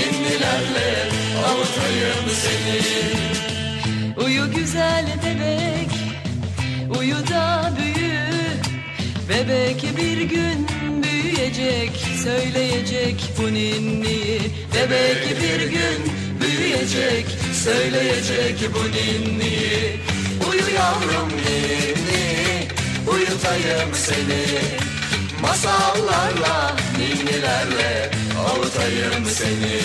Ninnilerle Avutayım seni Uyu güzel bebek, uyu da büyü. Bebek bir gün büyüyecek, söyleyecek bu ninniyi. Bebek bir gün büyüyecek, söyleyecek bu ninniyi. Uyu yavrum ninni Uyutayım seni Masallarla ninnilerle Avutayım seni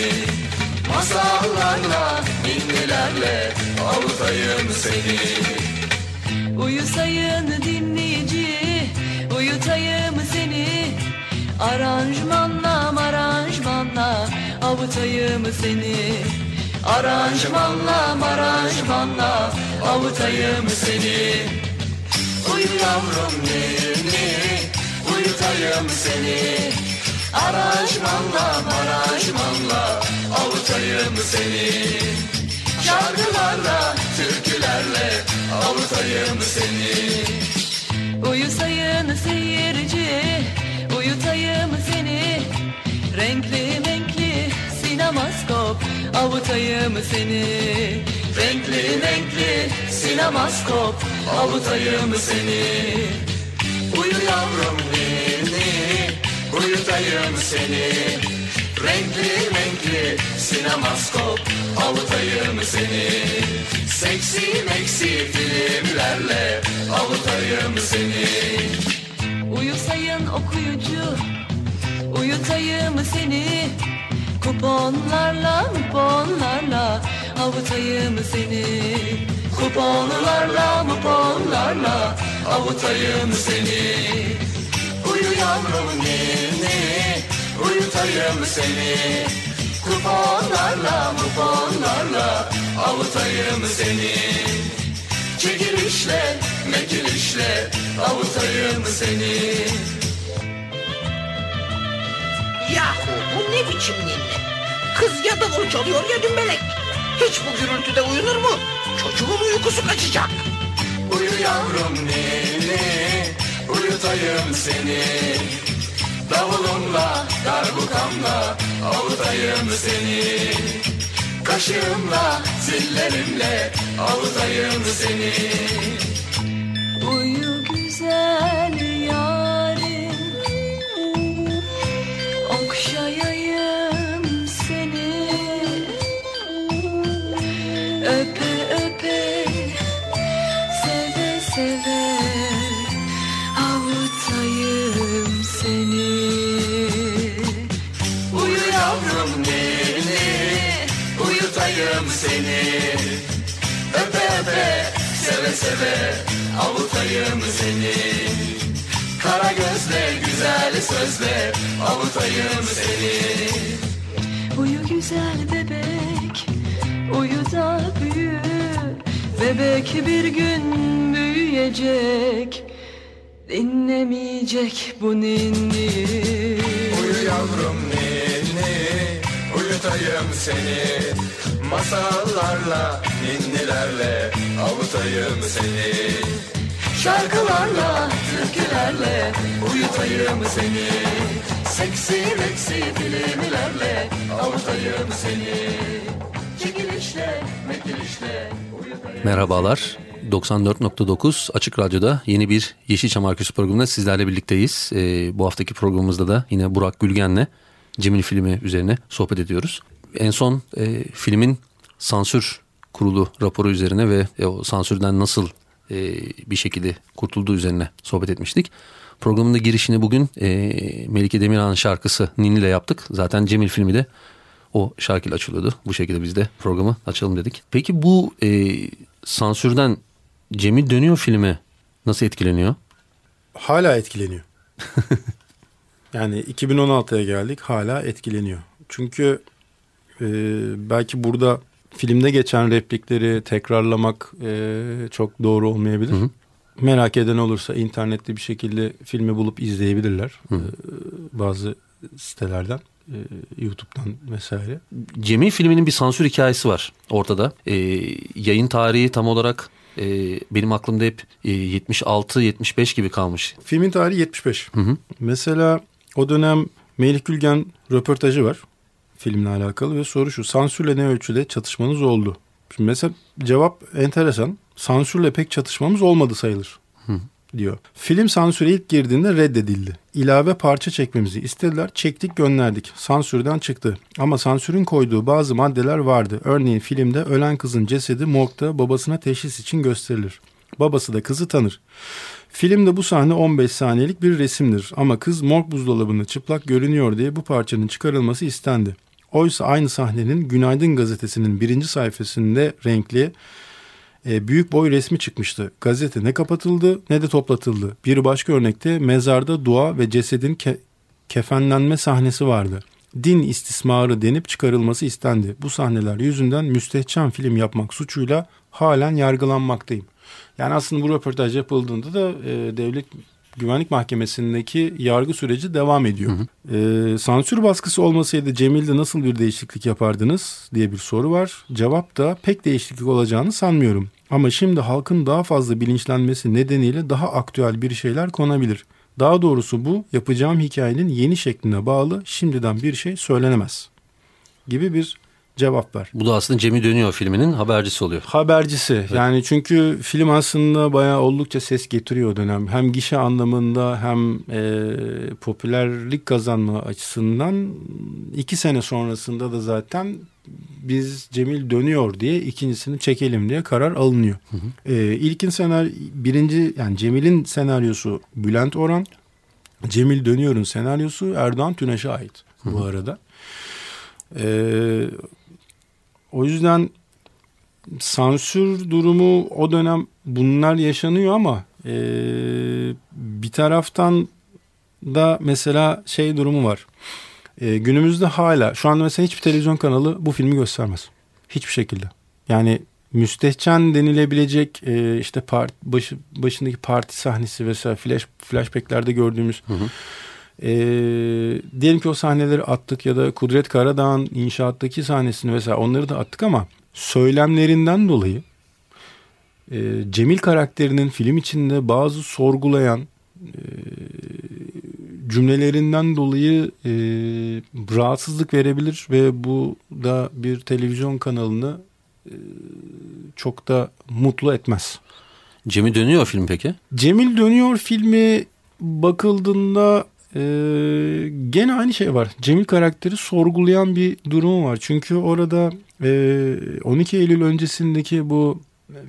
Masallarla ninnilerle Avutayım seni Uyusayın dinleyici, uyutayım seni. Aranjmanla aranjmanla avutayım seni. Aranjmanla aranjmanla avutayım seni. Uyu yavrum ninni Uyutayım seni Aranjmanla aranjmanla Avutayım seni Şarkılarla Türkülerle Avutayım seni Uyusayın seyirci, uyutayım seni. Renkli renkli sinemaskop, avutayım seni. Renkli renkli sinemaskop, avutayım seni. Uyu yavrum Uyutayım seni Renkli renkli Sinemaskop Avutayım seni Seksi meksi filmlerle Avutayım seni Uyusayın okuyucu, uyutayım seni. Kuponlarla, kuponlarla avutayım seni. Kuponlarla, kuponlarla avutayım seni. Uyu yavrum ninni Uyutayım seni Kuponlarla muponlarla Avutayım seni Çekilişle mekilişle Avutayım seni Yahu bu ne biçim ninni? Kız ya davul çalıyor ya dümbelek. Hiç bu gürültüde uyunur mu? Çocuğun uykusu kaçacak. Uyu yavrum ninni Uyutayım seni. Davulumla darbukamla Avutayım seni. Kaşığımla zillerimle Avutayım seni Seve Avutayım seni Kara gözle güzel sözle Avutayım seni Uyu güzel bebek, uyu da büyü. Bebek bir gün büyüyecek, dinlemeyecek bu ninni. Uyu yavrum ninni Uyutayım seni Masallarla Ninnilerle Avutayım seni Şarkılarla Türkülerle Uyutayım seni Seksi meksi filmlerle Avutayım seni Çekilişle Mekilişle Merhabalar. 94.9 Açık Radyo'da yeni bir Yeşilçam Arküsü programında sizlerle birlikteyiz. Ee, bu haftaki programımızda da yine Burak Gülgen'le Cemil filmi üzerine sohbet ediyoruz. En son e, filmin sansür kurulu raporu üzerine ve e, o sansürden nasıl e, bir şekilde kurtulduğu üzerine sohbet etmiştik. Programın da girişini bugün e, Melike Demirhan'ın şarkısı Ninni ile yaptık. Zaten Cemil filmi de o şarkıyla açılıyordu. Bu şekilde biz de programı açalım dedik. Peki bu e, sansürden Cemil dönüyor filmi nasıl etkileniyor? Hala etkileniyor. yani 2016'ya geldik hala etkileniyor. Çünkü e, belki burada filmde geçen replikleri tekrarlamak e, çok doğru olmayabilir. Hı hı. Merak eden olursa internette bir şekilde filmi bulup izleyebilirler. Hı. E, bazı sitelerden, e, YouTube'dan vesaire. Cemil filminin bir sansür hikayesi var ortada. E, yayın tarihi tam olarak e, benim aklımda hep e, 76-75 gibi kalmış. Filmin tarihi 75. Hı hı. Mesela o dönem Melih Gülgen röportajı var filmle alakalı ve soru şu sansürle ne ölçüde çatışmanız oldu? Şimdi mesela cevap enteresan. Sansürle pek çatışmamız olmadı sayılır diyor. Film sansüre ilk girdiğinde reddedildi. İlave parça çekmemizi istediler. Çektik gönderdik. Sansürden çıktı. Ama sansürün koyduğu bazı maddeler vardı. Örneğin filmde ölen kızın cesedi morgda babasına teşhis için gösterilir. Babası da kızı tanır. Filmde bu sahne 15 saniyelik bir resimdir ama kız morg buzdolabında çıplak görünüyor diye bu parçanın çıkarılması istendi. Oysa aynı sahnenin Günaydın gazetesinin birinci sayfasında renkli e, büyük boy resmi çıkmıştı. Gazete ne kapatıldı ne de toplatıldı. Bir başka örnekte mezarda dua ve cesedin ke- kefenlenme sahnesi vardı. Din istismarı denip çıkarılması istendi. Bu sahneler yüzünden müstehcen film yapmak suçuyla halen yargılanmaktayım. Yani aslında bu röportaj yapıldığında da e, devlet güvenlik mahkemesindeki yargı süreci devam ediyor. E, sansür baskısı olmasaydı Cemil'de nasıl bir değişiklik yapardınız diye bir soru var. Cevap da pek değişiklik olacağını sanmıyorum. Ama şimdi halkın daha fazla bilinçlenmesi nedeniyle daha aktüel bir şeyler konabilir. Daha doğrusu bu yapacağım hikayenin yeni şekline bağlı şimdiden bir şey söylenemez gibi bir cevap var. Bu da aslında Cemil Dönüyor filminin habercisi oluyor. Habercisi yani çünkü film aslında bayağı oldukça ses getiriyor o dönem. Hem gişe anlamında hem e, popülerlik kazanma açısından iki sene sonrasında da zaten biz Cemil dönüyor diye ikincisini çekelim diye karar alınıyor. E, ilkin senaryo birinci yani Cemil'in senaryosu Bülent Orhan. Cemil Dönüyor'un senaryosu Erdoğan Tüneş'e ait bu arada. Ee, o yüzden sansür durumu o dönem bunlar yaşanıyor ama e, bir taraftan da mesela şey durumu var. E, günümüzde hala şu anda mesela hiçbir televizyon kanalı bu filmi göstermez. Hiçbir şekilde. Yani müstehcen denilebilecek e, işte part, başı, başındaki parti sahnesi vesaire flash, flashbacklerde gördüğümüz e, diyelim ki o sahneleri attık ya da Kudret Karadağ'ın inşaattaki sahnesini vesaire onları da attık ama söylemlerinden dolayı e, Cemil karakterinin film içinde bazı sorgulayan e, cümlelerinden dolayı e, rahatsızlık verebilir ve bu da bir televizyon kanalını e, çok da mutlu etmez. Cemil Dönüyor film peki? Cemil Dönüyor filmi bakıldığında e, gene aynı şey var. Cemil karakteri sorgulayan bir durumu var. Çünkü orada e, 12 Eylül öncesindeki bu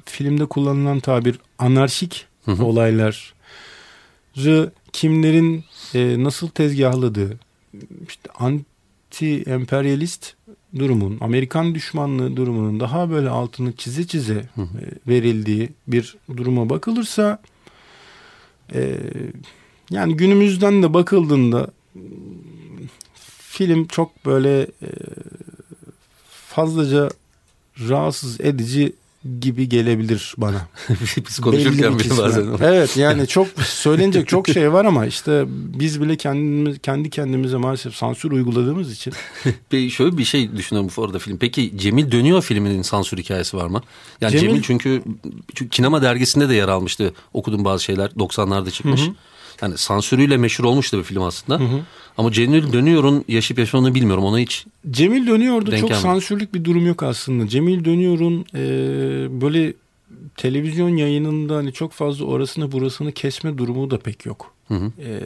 filmde kullanılan tabir anarşik Hı hı. olayları kimlerin e, nasıl tezgahladığı, işte anti emperyalist durumun, Amerikan düşmanlığı durumunun daha böyle altını çize çize e, verildiği bir duruma bakılırsa e, yani günümüzden de bakıldığında film çok böyle e, fazlaca rahatsız edici gibi gelebilir bana. Biz konuşurken bile bazen. Evet yani çok söylenecek çok şey var ama işte biz bile kendimiz kendi kendimize maalesef sansür uyguladığımız için Bir, şöyle bir şey düşünüyorum bu arada film. Peki Cemil Dönüyor filminin sansür hikayesi var mı? Yani Cemil- Cemil, çünkü, çünkü Kinema dergisinde de yer almıştı. Okudum bazı şeyler 90'larda çıkmış. Yani sansürüyle meşhur olmuştu bir film aslında. Ama Cemil Dönüyor'un yaşayıp yaşamadığını bilmiyorum. Ona hiç Cemil Dönüyor'da çok gelmedi. sansürlük bir durum yok aslında. Cemil Dönüyor'un e, böyle televizyon yayınında hani çok fazla orasını burasını kesme durumu da pek yok. Hı hı. E,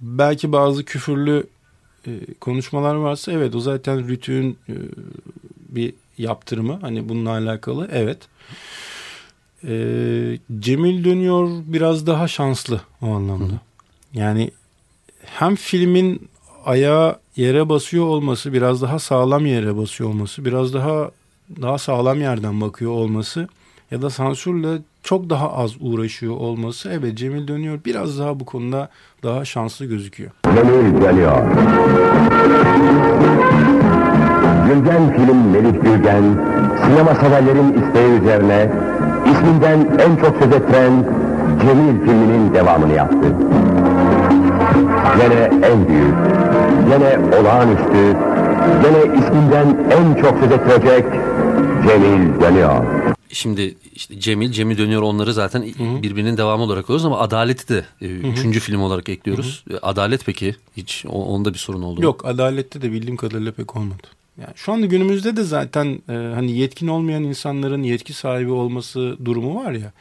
belki bazı küfürlü e, konuşmalar varsa evet o zaten Rütü'nün e, bir yaptırımı hani bununla alakalı evet. E, Cemil Dönüyor biraz daha şanslı o anlamda. Yani hem filmin ayağı yere basıyor olması, biraz daha sağlam yere basıyor olması, biraz daha daha sağlam yerden bakıyor olması ya da sansürle çok daha az uğraşıyor olması evet Cemil Dönüyor biraz daha bu konuda daha şanslı gözüküyor. Cemil dönüyor. Gülgen film Melih Gülgen, sinema severlerin isteği üzerine isminden en çok söz ettiren Cemil filminin devamını yaptı. Gene en büyük, gene olağanüstü, gene isminden en çok söz ettirecek Cemil dönüyor. Şimdi işte Cemil, Cemil dönüyor onları zaten birbirinin devamı olarak alıyoruz ama Adalet'i de e, üçüncü film olarak ekliyoruz. E, Adalet peki hiç o- onda bir sorun oldu mu? Yok adalette de bildiğim kadarıyla pek olmadı. Yani şu anda günümüzde de zaten e, hani yetkin olmayan insanların yetki sahibi olması durumu var ya.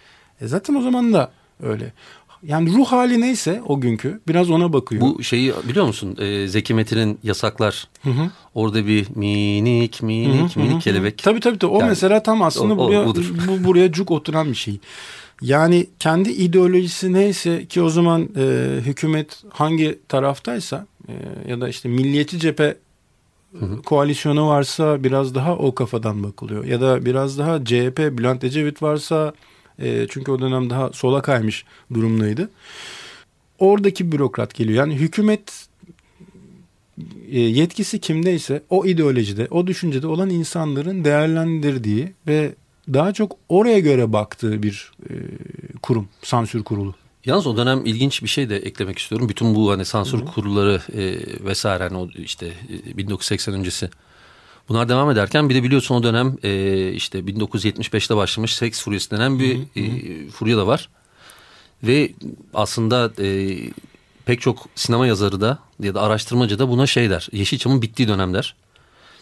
E zaten o zaman da öyle. Yani ruh hali neyse o günkü biraz ona bakıyor. Bu şeyi biliyor musun? E, Zeki Metin'in Yasaklar. Orada bir minik minik minik kelebek. Tabii tabii tabii. O Yani mesela tam aslında o- o buraya, budur. bu, buraya cuk oturan bir şey. Yani kendi ideolojisi neyse ki o zaman e, hükümet hangi taraftaysa e, ya da işte milliyetçi cephe koalisyonu varsa biraz daha o kafadan bakılıyor. Ya da biraz daha CHP Bülent Ecevit varsa e, çünkü o dönem daha sola kaymış durumdaydı. Oradaki bürokrat geliyor. Yani hükümet e, yetkisi kimdeyse o ideolojide, o düşüncede olan insanların değerlendirdiği ve daha çok oraya göre baktığı bir e, kurum, sansür kurulu. Yalnız o dönem ilginç bir şey de eklemek istiyorum. Bütün bu hani sansür kurulları e, vesaire hani o işte e, 1980 öncesi. Bunlar devam ederken bir de biliyorsun o dönem e, işte 1975'te başlamış seks furyası denen bir e, furya da var. Ve aslında e, pek çok sinema yazarı da ya da araştırmacı da buna şey der. Yeşilçam'ın bittiği dönemler.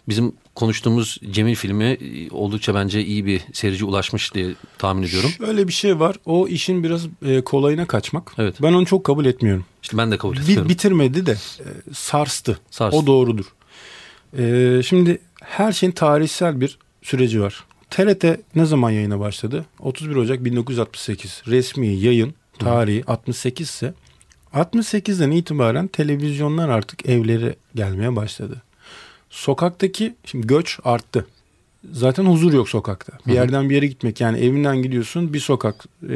Bizim konuştuğumuz Cemil filmi e, oldukça bence iyi bir seyirci ulaşmış diye tahmin ediyorum. Şöyle bir şey var. O işin biraz e, kolayına kaçmak. Evet. Ben onu çok kabul etmiyorum. İşte ben de kabul ediyorum. bitirmedi de e, sarstı. Sarstı. O doğrudur. E, şimdi her şeyin tarihsel bir süreci var. TRT ne zaman yayına başladı? 31 Ocak 1968. Resmi yayın tarihi 68 ise 68'den itibaren televizyonlar artık evlere gelmeye başladı. Sokaktaki şimdi göç arttı. Zaten huzur yok sokakta. Bir yerden bir yere gitmek yani evinden gidiyorsun bir sokak e,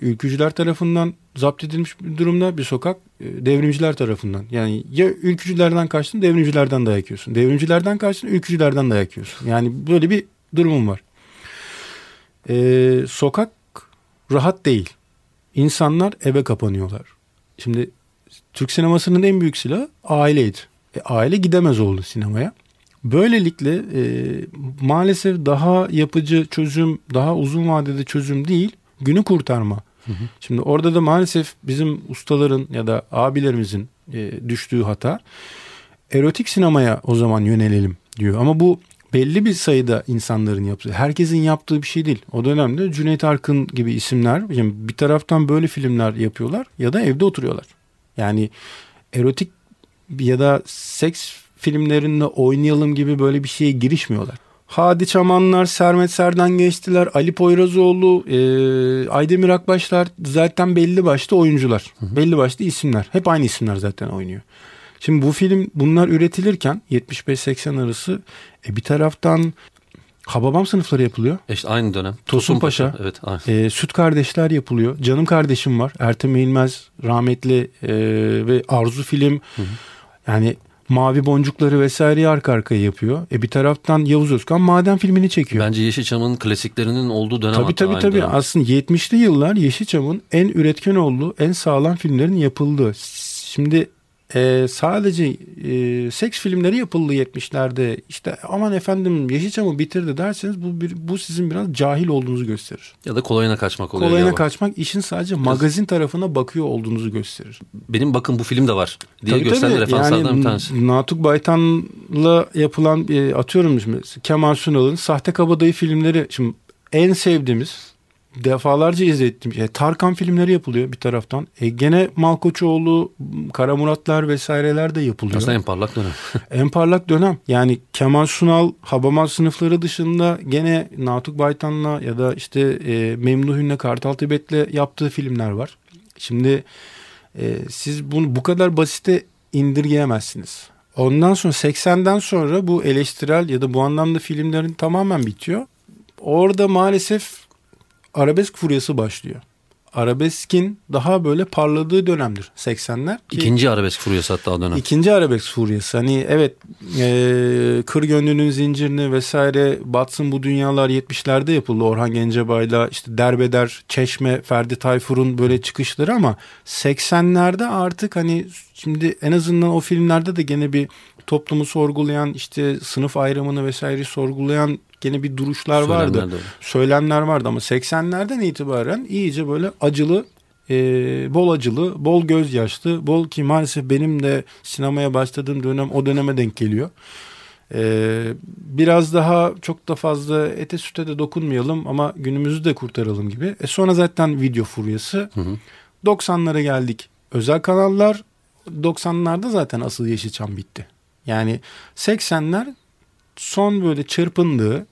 ülkücüler tarafından zapt edilmiş bir durumda bir sokak e, devrimciler tarafından. Yani ya ülkücülerden kaçtın devrimcilerden dayak yiyorsun. Devrimcilerden kaçtın ülkücülerden dayak yiyorsun. Yani böyle bir durumum var. E, sokak rahat değil. İnsanlar eve kapanıyorlar. Şimdi Türk sinemasının en büyük silahı aileydi. E, aile gidemez oldu sinemaya. Böylelikle e, maalesef daha yapıcı çözüm, daha uzun vadede çözüm değil, günü kurtarma. Şimdi orada da maalesef bizim ustaların ya da abilerimizin e, düştüğü hata erotik sinemaya o zaman yönelelim diyor. Ama bu belli bir sayıda insanların yaptığı, herkesin yaptığı bir şey değil. O dönemde Cüneyt Arkın gibi isimler şimdi bir taraftan böyle filmler yapıyorlar ya da evde oturuyorlar. Yani erotik ya da seks filmlerinde oynayalım gibi böyle bir şeye girişmiyorlar. Hadi Çamanlar, Sermet Serden geçtiler. Ali Poyrazoğlu, e, Aydemir Akbaşlar zaten belli başlı oyuncular. Belli başlı isimler. Hep aynı isimler zaten oynuyor. Şimdi bu film bunlar üretilirken 75-80 arası e, bir taraftan Hababam sınıfları yapılıyor. İşte aynı dönem. Tosun Paşa. Evet. aynı. E, Süt Kardeşler yapılıyor. Canım Kardeşim var. Ertem Eğilmez rahmetli e, ve Arzu film. Yani Mavi Boncukları vesaireyi arka arkaya yapıyor. E bir taraftan Yavuz Özkan Maden filmini çekiyor. Bence Yeşilçam'ın klasiklerinin olduğu dönem Tabii tabii tabii. dönem. Aslında 70'li yıllar Yeşilçam'ın en üretken olduğu, en sağlam filmlerin yapıldığı. Şimdi e, sadece e, seks filmleri yapıldı 70'lerde. İşte aman efendim Yeşilçam'ı bitirdi derseniz bu bir, bu sizin biraz cahil olduğunuzu gösterir. Ya da kolayına kaçmak oluyor. Kolayına kaçmak işin sadece magazin tarafına bakıyor olduğunuzu gösterir. Benim bakın bu film de var diye Tabii gösteren tabii. referanslardan Yani bir tanesi. Natuk Baytan'la yapılan e, atıyorum şimdi Kemal Sunal'ın Sahte Kabadayı filmleri şimdi en sevdiğimiz defalarca izlettim. E, Tarkan filmleri yapılıyor bir taraftan. E, gene Malkoçoğlu, Kara Muratlar vesaireler de yapılıyor. Aslında en parlak dönem. en parlak dönem. Yani Kemal Sunal, Habamaz sınıfları dışında gene Natuk Baytan'la ya da işte e, Memduh Ünlü Kartal Tibet'le yaptığı filmler var. Şimdi e, siz bunu bu kadar basite indirgeyemezsiniz. Ondan sonra 80'den sonra bu eleştirel ya da bu anlamda filmlerin tamamen bitiyor. Orada maalesef arabesk furyası başlıyor. Arabeskin daha böyle parladığı dönemdir 80'ler. Ki İkinci arabesk furyası hatta o dönem. İkinci arabesk furyası. Hani evet e, Kır Gönlünün Zincirini vesaire Batsın Bu Dünyalar 70'lerde yapıldı. Orhan Gencebay'la işte Derbeder, Çeşme, Ferdi Tayfur'un böyle çıkışları ama 80'lerde artık hani şimdi en azından o filmlerde de gene bir toplumu sorgulayan işte sınıf ayrımını vesaire sorgulayan gene bir duruşlar Söylemler vardı. öyle. Söylemler vardı ama 80'lerden itibaren iyice böyle acılı e, bol acılı, bol gözyaşlı, bol ki maalesef benim de sinemaya başladığım dönem o döneme denk geliyor. E, biraz daha çok da fazla ete süte de dokunmayalım ama günümüzü de kurtaralım gibi. E sonra zaten video furyası. 90'lara geldik. Özel kanallar 90'larda zaten asıl Yeşilçam bitti. Yani 80'ler son böyle çırpındığı,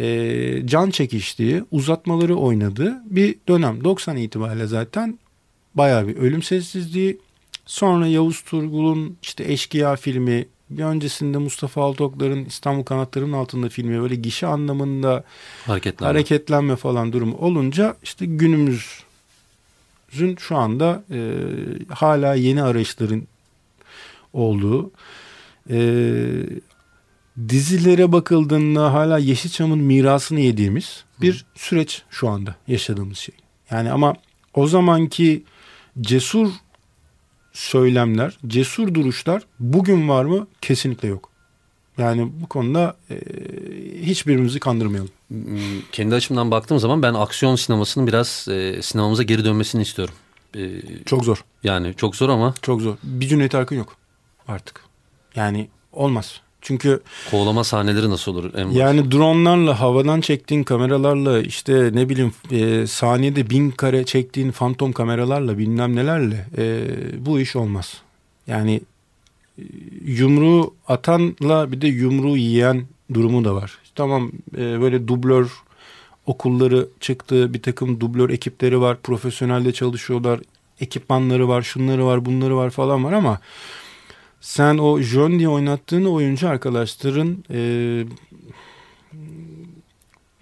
e, can çekiştiği, uzatmaları oynadığı bir dönem. 90 itibariyle zaten bayağı bir ölüm sessizliği. Sonra Yavuz Turgul'un işte Eşkıya filmi, bir öncesinde Mustafa Altoklar'ın İstanbul Kanatları'nın altında filmi böyle gişe anlamında Hareketlenme. hareketlenme falan durumu olunca işte günümüzün şu anda e, hala yeni arayışların olduğu e, dizilere bakıldığında hala Yeşilçam'ın mirasını yediğimiz bir süreç şu anda yaşadığımız şey. Yani ama o zamanki cesur söylemler, cesur duruşlar bugün var mı? Kesinlikle yok. Yani bu konuda e, hiçbirimizi kandırmayalım. Hmm, Kendi açımdan baktığım zaman ben aksiyon sinemasının biraz e, sinemamıza geri dönmesini istiyorum. E, Çok zor. yani çok zor ama Çok zor. Bir Cüneyt Arkın yok artık. Yani olmaz. Çünkü kovalama sahneleri nasıl olur? En yani dronlarla havadan çektiğin kameralarla işte ne bileyim e, saniyede bin kare çektiğin fantom kameralarla bilmem nelerle e, bu iş olmaz. Yani e, yumruğu atanla bir de yumruğu yiyen durumu da var. Tamam e, böyle dublör okulları çıktı bir takım dublör ekipleri var profesyonelde çalışıyorlar ekipmanları var şunları var bunları var falan var ama sen o Jön diye oynattığın oyuncu arkadaşların e,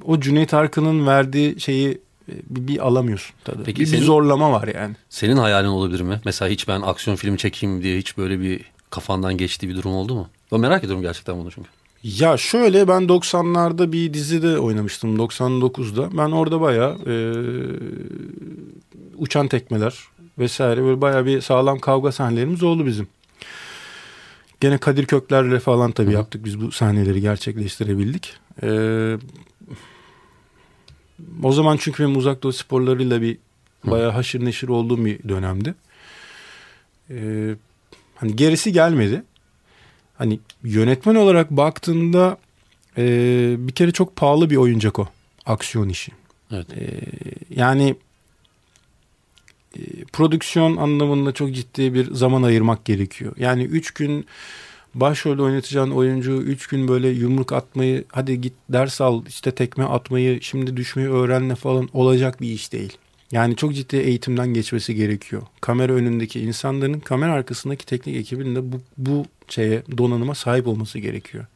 o Cüneyt Arkın'ın verdiği şeyi e, bir, bir alamıyorsun tadı. Peki bir, bir senin- zorlama var yani. Senin hayalin olabilir mi? Mesela hiç ben aksiyon filmi çekeyim diye hiç böyle bir kafandan geçtiği bir durum oldu mu? Ben merak ediyorum gerçekten bunu çünkü. Ya şöyle ben 90'larda bir dizide oynamıştım 99'da. Ben orada bayağı e, uçan tekmeler vesaire böyle bayağı bir sağlam kavga sahnelerimiz oldu bizim. Gene Kadir Kökler'le falan tabii yaptık biz bu sahneleri gerçekleştirebildik. Ee, o zaman çünkü benim uzak doğu sporlarıyla bir bayağı haşır neşir olduğum bir dönemdi. Ee, hani gerisi gelmedi. Hani yönetmen olarak baktığında e, bir kere çok pahalı bir oyuncak o aksiyon işi. Evet. Ee, yani prodüksiyon anlamında çok ciddi bir zaman ayırmak gerekiyor. Yani üç gün başrolde oynatacağın oyuncu üç gün böyle yumruk atmayı hadi git ders al işte tekme atmayı şimdi düşmeyi öğrenme falan olacak bir iş değil. Yani çok ciddi eğitimden geçmesi gerekiyor. Kamera önündeki insanların kamera arkasındaki teknik ekibinin de bu, bu şeye donanıma sahip olması gerekiyor.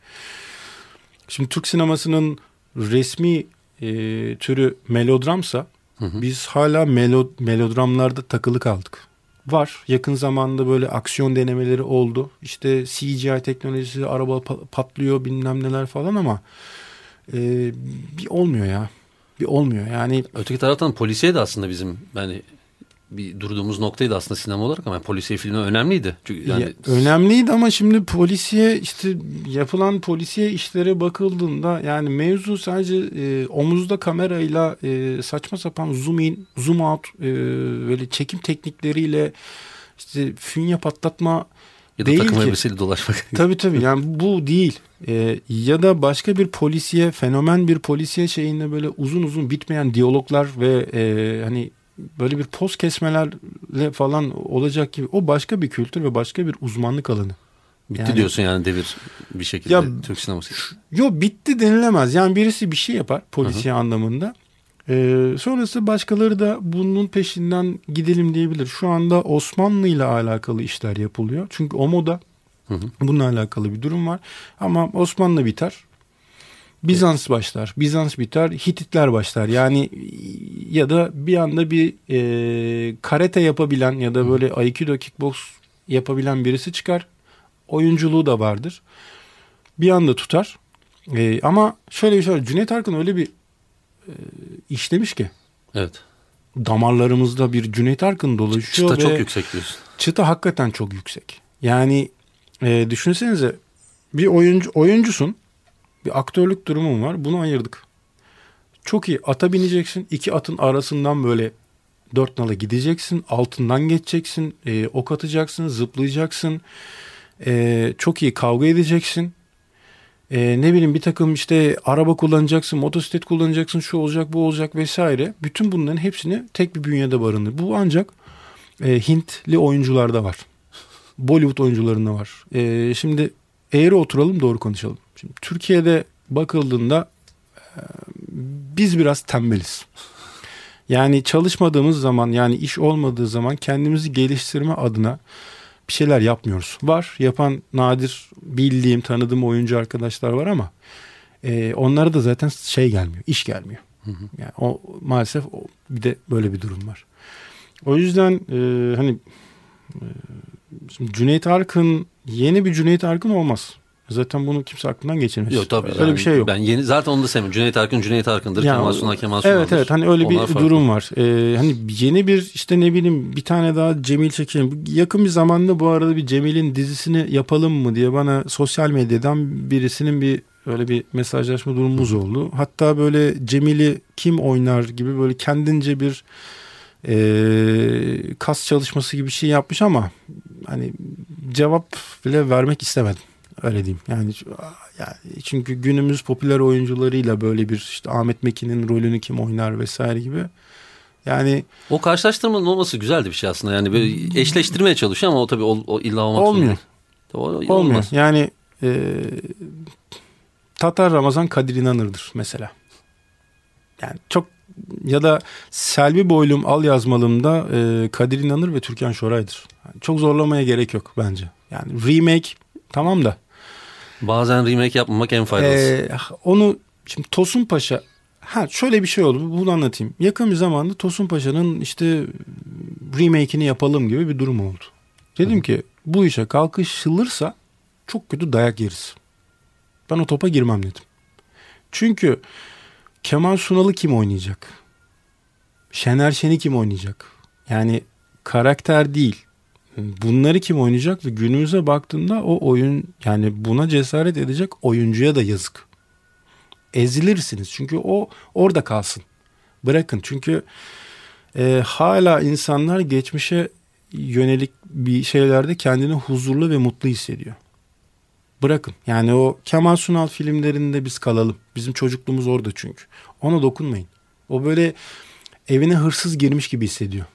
Şimdi Türk sinemasının resmi e, türü melodramsa biz hala melo, melodramlarda takılı kaldık. Var. Yakın zamanda böyle aksiyon denemeleri oldu. İşte CGI teknolojisi, araba pa- patlıyor bilmem neler falan ama e, bir olmuyor ya. Bir olmuyor. Yani Öteki taraftan polisiye de aslında bizim yani bir durduğumuz noktaydı aslında sinema olarak ama polisiye filmi önemliydi. Çünkü yani Ya, önemliydi ama şimdi polisiye işte yapılan polisiye işlere bakıldığında yani mevzu sadece e, omuzda kamerayla e, saçma sapan zoom in, zoom out e, böyle çekim teknikleriyle işte fünye patlatma Ya da Değil takım ki. elbiseyle dolaşmak. Tabii tabii yani bu değil. Ee, ya da başka bir polisiye, fenomen bir polisiye şeyinde böyle uzun uzun bitmeyen diyaloglar ve e, hani böyle bir poz kesmelerle falan olacak gibi. O başka bir kültür ve başka bir uzmanlık alanı. Bitti Yani- diyorsun yani devir bir şekilde Ya- Türk sineması. Yo bitti denilemez. Yani birisi bir şey yapar polisiye anlamında. Ee, sonrası başkaları da bunun peşinden gidelim diyebilir. Şu anda Osmanlı ile alakalı işler yapılıyor. Çünkü o moda Hı hı. bununla alakalı bir durum var. Ama Osmanlı biter. Bizans başlar. Bizans biter. Hititler başlar. Yani ya da bir anda bir e, karate yapabilen ya da böyle aikido kickbox yapabilen birisi çıkar. Oyunculuğu da vardır. Bir anda tutar. E, ama şöyle bir şey var. Cüneyt Arkın öyle bir e, işlemiş ki Evet. damarlarımızda bir Cüneyt Arkın dolaşıyor. Çıta ve çok yüksek diyorsun. çıta hakikaten çok yüksek. Yani e, düşünsenize bir oyuncu oyuncusun. Bir aktörlük durumun var. Bunu ayırdık. Çok iyi. Ata bineceksin. iki atın arasından böyle dört nala gideceksin. Altından geçeceksin. E, ok atacaksın. Zıplayacaksın. E, çok iyi kavga edeceksin. E, ne bileyim bir takım işte araba kullanacaksın, motosiklet kullanacaksın, şu olacak, bu olacak vesaire. Bütün bunların hepsini tek bir bünyede barındır. Bu ancak e, Hintli oyuncularda var. Bollywood oyuncularında var. E, şimdi eğri oturalım doğru konuşalım. Şimdi Türkiye'de bakıldığında biz biraz tembeliz. Yani çalışmadığımız zaman yani iş olmadığı zaman kendimizi geliştirme adına bir şeyler yapmıyoruz. Var yapan nadir bildiğim tanıdığım oyuncu arkadaşlar var ama e, onlara da zaten şey gelmiyor iş gelmiyor. Yani o maalesef o, bir de böyle bir durum var. O yüzden e, hani e, şimdi Cüneyt Arkın yeni bir Cüneyt Arkın olmaz. Zaten bunu kimse aklından geçirmez. Yok tabii. Öyle yani bir şey yok. Ben yeni zaten onu da sevmiyorum. Cüneyt Arkın Cüneyt Arkın'dır. Yani Kemal Sunal Kemal Sunal'dır. Evet evet hani öyle Onlar bir farklı. durum var. Ee, hani yeni bir işte ne bileyim bir tane daha Cemil çekelim. Yakın bir zamanda bu arada bir Cemil'in dizisini yapalım mı diye bana sosyal medyadan birisinin bir öyle bir mesajlaşma durumumuz oldu. Hatta böyle Cemil'i kim oynar gibi böyle kendince bir e, kas çalışması gibi bir şey yapmış ama hani cevap bile vermek istemedim. Öyle diyeyim. Yani, yani çünkü günümüz popüler oyuncularıyla böyle bir işte Ahmet Mekin'in rolünü kim oynar vesaire gibi. Yani O karşılaştırmanın olması güzel de bir şey aslında. Yani böyle eşleştirmeye çalışıyor ama o tabii o, o illa olmak olmuyor. O, Olmuyor. olmaz. Yani e, Tatar Ramazan Kadir İnanır'dır mesela. Yani çok ya da Selvi Boylum Al Yazmalım'da e, Kadir İnanır ve Türkan Şoray'dır. Yani çok zorlamaya gerek yok bence. Yani remake tamam da Bazen remake yapmamak en faydalısı. Ee, onu şimdi Tosun Paşa ha şöyle bir şey oldu bunu anlatayım. Yakın bir zamanda Tosun Paşa'nın işte remake'ini yapalım gibi bir durum oldu. Dedim ki bu işe kalkışılırsa çok kötü dayak yeriz. Ben o topa girmem dedim. Çünkü Kemal Sunal'ı kim oynayacak? Şener Şen'i kim oynayacak? Yani karakter değil. Bunları kim oynayacak ve günümüze baktığında o oyun yani buna cesaret edecek oyuncuya da yazık. Ezilirsiniz çünkü o orada kalsın. Bırakın çünkü e, hala insanlar geçmişe yönelik bir şeylerde kendini huzurlu ve mutlu hissediyor. Bırakın yani o Kemal Sunal filmlerinde biz kalalım. Bizim çocukluğumuz orada çünkü. Ona dokunmayın. O böyle evine hırsız girmiş gibi hissediyor.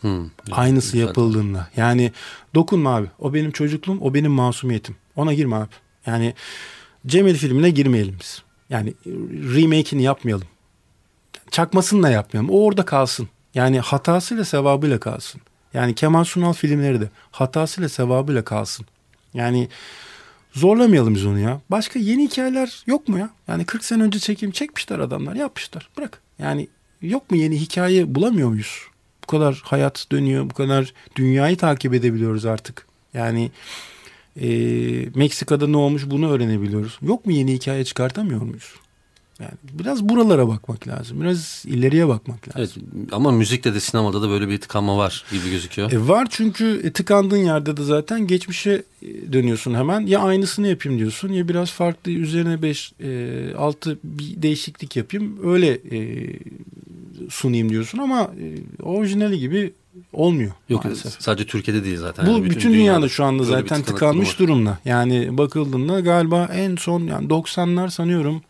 Hmm. Aynısı Güzel. yapıldığında. Yani dokunma abi. O benim çocukluğum, o benim masumiyetim. Ona girme abi. Yani Cemil filmine girmeyelim biz. Yani remake'ini yapmayalım. Çakmasını da yapmayalım. O orada kalsın. Yani hatasıyla sevabıyla kalsın. Yani Kemal Sunal filmleri de hatasıyla sevabıyla kalsın. Yani zorlamayalım biz onu ya. Başka yeni hikayeler yok mu ya? Yani 40 sene önce çekim çekmişler adamlar yapmışlar. Bırak. Yani yok mu yeni hikaye bulamıyor muyuz? Bu kadar hayat dönüyor. Bu kadar dünyayı takip edebiliyoruz artık. Yani e, Meksika'da ne olmuş bunu öğrenebiliyoruz. Yok mu yeni hikaye çıkartamıyor muyuz? Yani biraz buralara bakmak lazım. Biraz ileriye bakmak lazım. Evet, ama müzikte de sinemada da böyle bir tıkanma var gibi gözüküyor. E var çünkü e, tıkandığın yerde de zaten geçmişe e, dönüyorsun hemen. Ya aynısını yapayım diyorsun ya biraz farklı üzerine 5 e, 6 bir değişiklik yapayım öyle e, sunayım diyorsun ama e, orijinali gibi olmuyor. Yok maalesef. sadece Türkiye'de değil zaten. Bu Yani bütün, dünyada, şu anda zaten tıkanmış durumda. Yani bakıldığında galiba en son yani 90'lar sanıyorum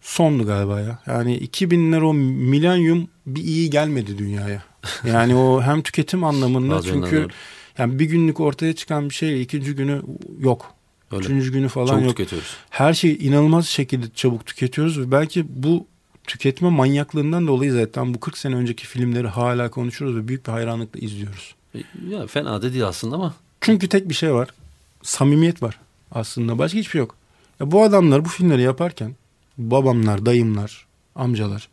sondu galiba ya. Yani 2000'ler o milenyum bir iyi gelmedi dünyaya. Yani o hem tüketim anlamında çünkü yani bir günlük ortaya çıkan bir şey ikinci günü yok. Öyle. Üçüncü günü falan Çabuk yok. tüketiyoruz. Her şeyi inanılmaz şekilde çabuk tüketiyoruz ve belki bu tüketme manyaklığından dolayı zaten bu 40 sene önceki filmleri hala konuşuyoruz ve büyük bir hayranlıkla izliyoruz. Ya fena da değil aslında ama Çünkü tek bir şey var. Samimiyet var aslında. Başka hiçbir şey yok. Ya bu adamlar bu filmleri yaparken babamlar, dayımlar, amcalar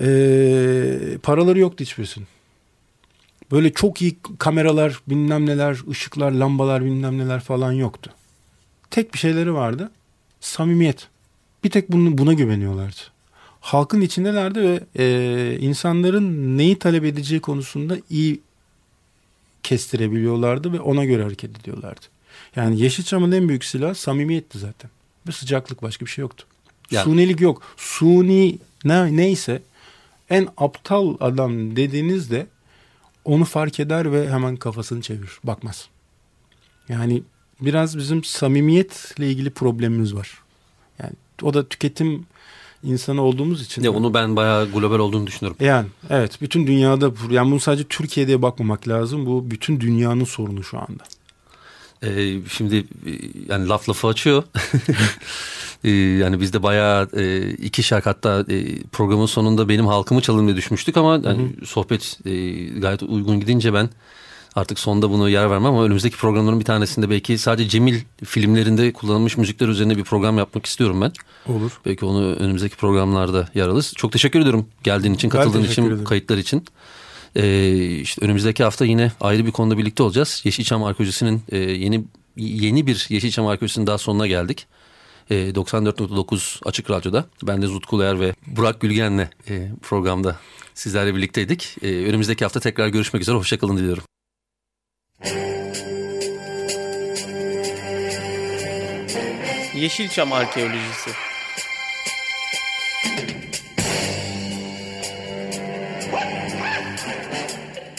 eee, paraları yoktu hiçbirisinin. Böyle çok iyi kameralar, bilmem neler, ışıklar, lambalar, bilmem neler falan yoktu. Tek bir şeyleri vardı. Samimiyet. Bir tek bunu, buna güveniyorlardı. Halkın içindelerdi ve eee, insanların neyi talep edeceği konusunda iyi kestirebiliyorlardı ve ona göre hareket ediyorlardı. Yani Yeşilçam'ın en büyük silahı samimiyetti zaten. Ve sıcaklık başka bir şey yoktu. Yani- Sunilik yok. Suni ne, neyse en aptal adam dediğinizde onu fark eder ve hemen kafasını çevirir. Bakmaz. Yani biraz bizim samimiyetle ilgili problemimiz var. Yani o da tüketim insanı olduğumuz için. ya onu ben bayağı global olduğunu düşünüyorum. Yani evet bütün dünyada yani bunu sadece Türkiye'de bakmamak lazım. Bu bütün dünyanın sorunu şu anda. Ee, şimdi e, yani laf lafı açıyor. Ee, yani biz de bayağı e, iki şarkı hatta e, programın sonunda benim halkımı çalın diye düşmüştük ama yani sohbet e, gayet uygun gidince ben artık sonda bunu yer vermem ama önümüzdeki programların bir tanesinde belki sadece Cemil filmlerinde kullanılmış müzikler üzerine bir program yapmak istiyorum ben. Olur. Belki onu önümüzdeki programlarda yer alırız. Çok teşekkür ediyorum geldiğin için, katıldığın için, ederim. kayıtlar için. Ee, işte önümüzdeki hafta yine ayrı bir konuda birlikte olacağız. Yeşilçam Arkeolojisi'nin e, yeni yeni bir Yeşilçam Arkeolojisi'nin daha sonuna geldik. E, 94.9 Açık Radyo'da. Ben de Zutku Eğer ve Burak Gülgen'le e, programda sizlerle birlikteydik. E, önümüzdeki hafta tekrar görüşmek üzere. Hoşçakalın diliyorum. Yeşilçam Arkeolojisi